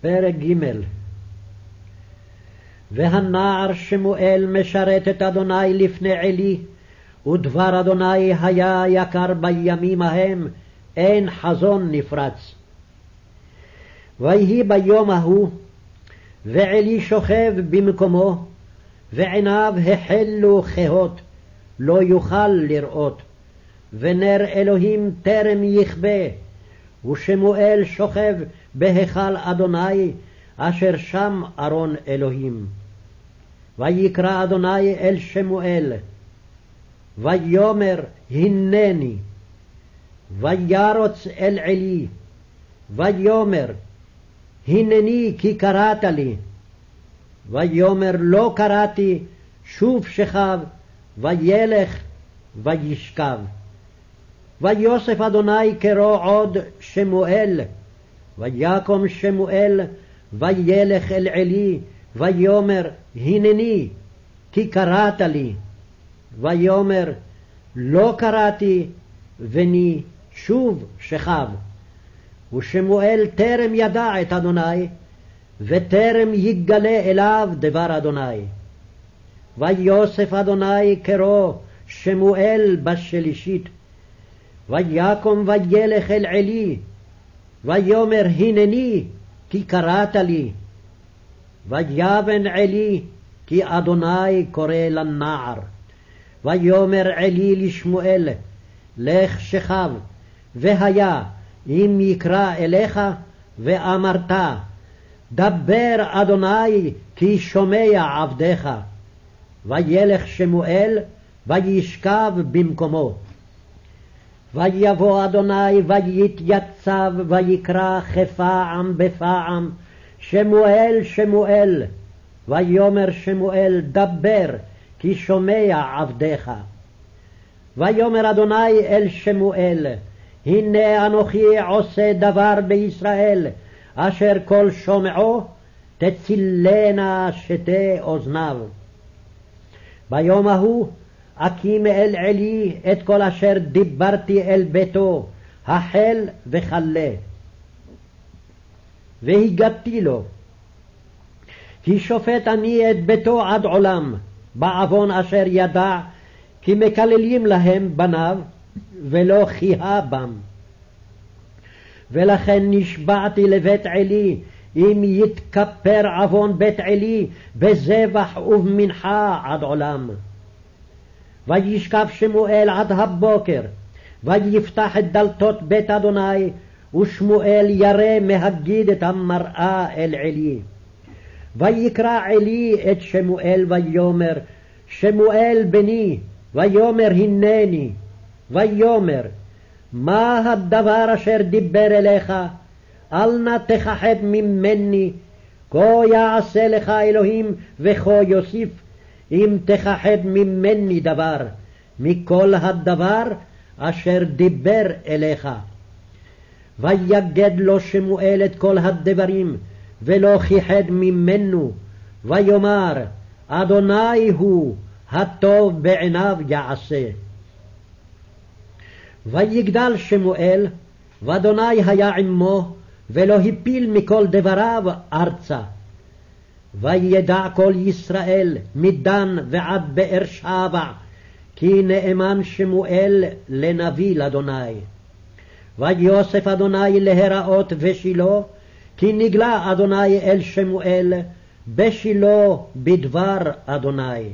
פרק ג' והנער שמואל משרת את אדוני לפני עלי, ודבר אדוני היה יקר בימים ההם, אין חזון נפרץ. ויהי ביום ההוא, ועלי שוכב במקומו, ועיניו החלו כהות, לא יוכל לראות, ונר אלוהים טרם יכבה, ושמואל שוכב בהיכל אדוני, אשר שם ארון אלוהים. ויקרא אדוני אל שמואל, ויאמר הנני, וירוץ אל עלי, ויאמר הנני כי קראת לי, ויאמר לא קראתי, שוב שכב, וילך וישכב. ויוסף אדוני קרוא עוד שמואל, ויקום שמואל, וילך אל עלי, ויאמר הנני, כי קראת לי. ויאמר לא קראתי, וני שוב שכב. ושמואל טרם ידע את אדוני, וטרם יגלה אליו דבר אדוני. ויוסף אדוני קרוא שמואל בשלישית, ויקום וילך אל עלי, ויאמר הנני כי קראת לי. ויבן עלי כי אדוני קורא לנער. ויאמר עלי לשמואל לך שכב, והיה אם יקרא אליך ואמרת דבר אדוני כי שומע עבדיך. וילך שמואל וישכב במקומו. ויבוא אדוני ויתייצב ויקרא כפעם בפעם שמואל שמואל ויאמר שמואל דבר כי שומע עבדיך. ויאמר אדוני אל שמואל הנה אנוכי עושה דבר בישראל אשר כל שומעו תצילנה שתי אוזניו. ביום ההוא אקים אל עלי את כל אשר דיברתי אל ביתו, החל וכלה. והגדתי לו, כי שופט אני את ביתו עד עולם, בעוון אשר ידע, כי מקללים להם בניו, ולא כיהה בם. ולכן נשבעתי לבית עלי, אם יתכפר עוון בית עלי, בזבח ובמנחה עד עולם. וישכב שמואל עד הבוקר, ויפתח את דלתות בית אדוני, ושמואל ירא מהגיד את המראה אל עלי. ויקרא עלי את שמואל ויאמר, שמואל בני, ויאמר הנני, ויאמר, מה הדבר אשר דיבר אליך? אל נא תכחד ממני, כה יעשה לך אלוהים וכה יוסיף, אם תכחד ממני דבר, מכל הדבר אשר דיבר אליך. ויגד לו שמואל את כל הדברים, ולא כיחד ממנו, ויאמר, אדוני הוא, הטוב בעיניו יעשה. ויגדל שמואל, ואדוני היה עמו, ולא הפיל מכל דבריו ארצה. וידע כל ישראל מדן ועד באר שבע, כי נאמן שמואל לנביא לאדוני. ויוסף אדוני להיראות בשילה, כי נגלה אדוני אל שמואל בשילה בדבר אדוני.